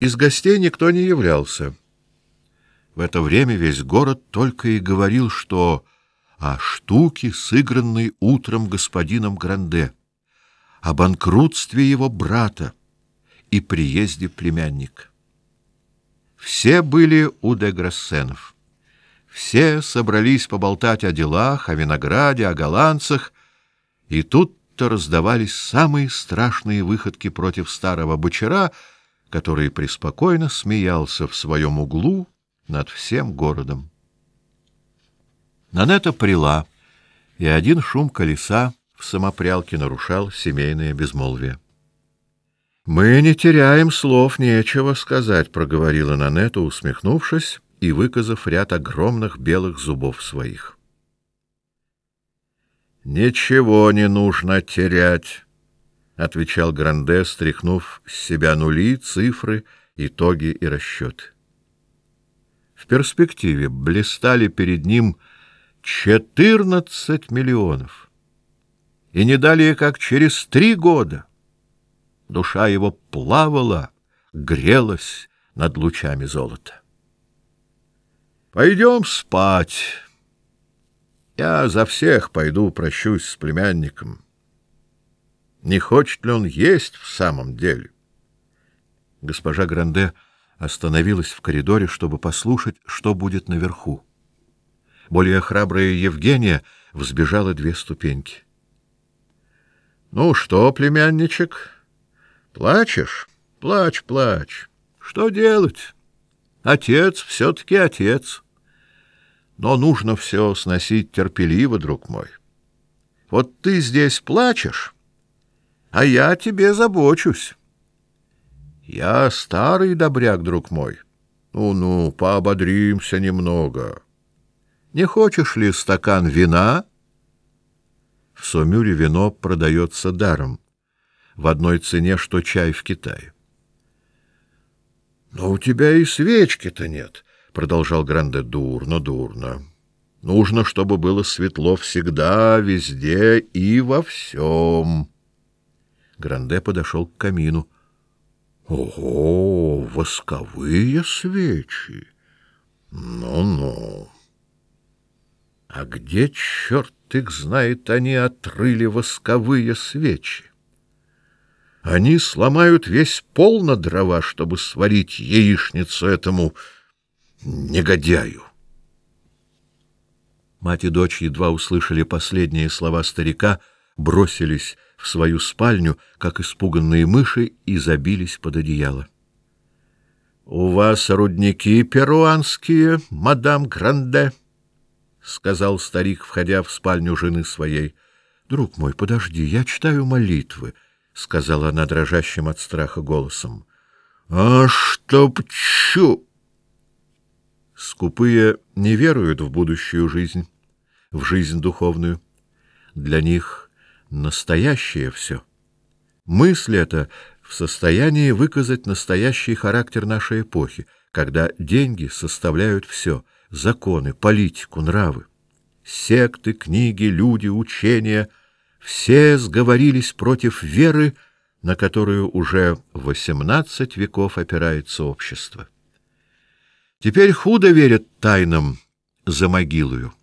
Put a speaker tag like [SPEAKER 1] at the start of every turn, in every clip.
[SPEAKER 1] Из гостей никто не являлся. В это время весь город только и говорил, что о штуке, сыгранной утром господином Гранде, о банкротстве его брата и приезде племянника. Все были у Деграссенов. Все собрались поболтать о делах, о винограде, о голландцах, и тут-то раздавались самые страшные выходки против старого бочера, который преспокойно смеялся в своем углу над всем городом. Нанета прила, и один шум колеса в самопрялке нарушал семейное безмолвие. Мы не теряем слов, нечего сказать, проговорила Нанета, усмехнувшись и выказав ряд огромных белых зубов своих. Ничего не нужно терять, отвечал Гранде, стряхнув с себя нули, цифры, итоги и расчеты. В перспективе блистали перед ним четырнадцать миллионов. И не далее, как через три года душа его плавала, грелась над лучами золота. Пойдем спать. Я за всех пойду прощусь с племянником. Не хочет ли он есть в самом деле? Госпожа Гранде остановилась в коридоре, чтобы послушать, что будет наверху. Более храбрая Евгения взбежала две ступеньки. Ну что, племянничек, плачешь? Плачь, плачь. Что делать? Отец все таки отец. Но нужно все сносить терпеливо, друг мой. Вот ты здесь плачешь, а я тебе забочусь. Я старый добряк, друг мой. Ну-ну, поободримся немного. Не хочешь ли стакан вина? В Сомюре вино продается даром, в одной цене, что чай в Китае. Но у тебя и свечки-то нет, продолжал Гранде дурно, дурно. Нужно, чтобы было светло всегда, везде и во всем. Гранде подошел к камину. Ого, восковые свечи. Ну-ну. А где черт их знает, они отрыли восковые свечи? Они сломают весь пол на дрова, чтобы сварить яичницу этому негодяю. Мать и дочь едва услышали последние слова старика, бросились в свою спальню, как испуганные мыши, и забились под одеяло. У вас рудники перуанские, мадам Гранде, сказал старик, входя в спальню жены своей. Друг мой, подожди, я читаю молитвы, сказала она дрожащим от страха голосом. А чтоб чу! Скупые не веруют в будущую жизнь, в жизнь духовную. Для них настоящее все. Мысль эта в состоянии выказать настоящий характер нашей эпохи, когда деньги составляют все — законы, политику, нравы. Секты, книги, люди, учения — все сговорились против веры, на которую уже восемнадцать веков опирается общество. Теперь худо верят тайнам за могилою,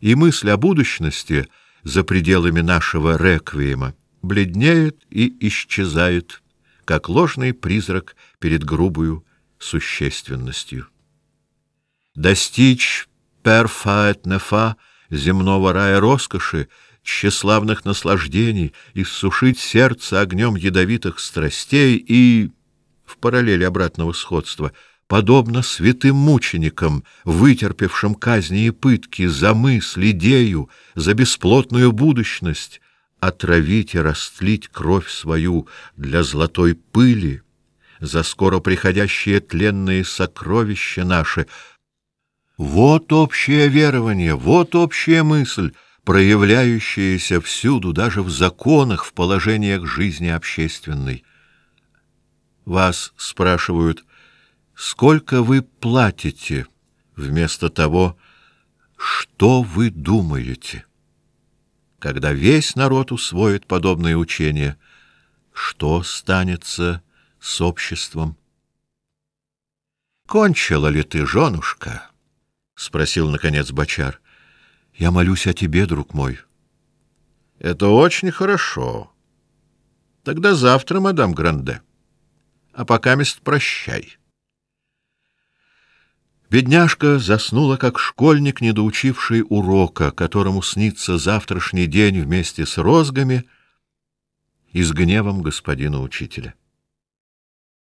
[SPEAKER 1] и мысль о будущности за пределами нашего реквиема бледнеет и исчезает, как ложный призрак перед грубою существенностью. Достичь перфаэт нефа земного рая роскоши тщеславных наслаждений, иссушить сердце огнем ядовитых страстей и в параллели обратного сходства, подобно святым мученикам, вытерпевшим казни и пытки за мысль, идею, за бесплотную будущность, отравить и растлить кровь свою для золотой пыли, за скоро приходящие тленные сокровища наши. Вот общее верование, вот общая мысль, проявляющееся всюду, даже в законах, в положениях жизни общественной. Вас спрашивают, сколько вы платите, вместо того, что вы думаете. Когда весь народ усвоит подобные учения, что станется с обществом? — Кончила ли ты, женушка? — спросил, наконец, бочар. — Я молюсь о тебе, друг мой. — Это очень хорошо. Тогда завтра, мадам Гранде. А пока мест прощай. Бедняжка заснула, как школьник, недоучивший урока, которому снится завтрашний день вместе с розгами и с гневом господина учителя.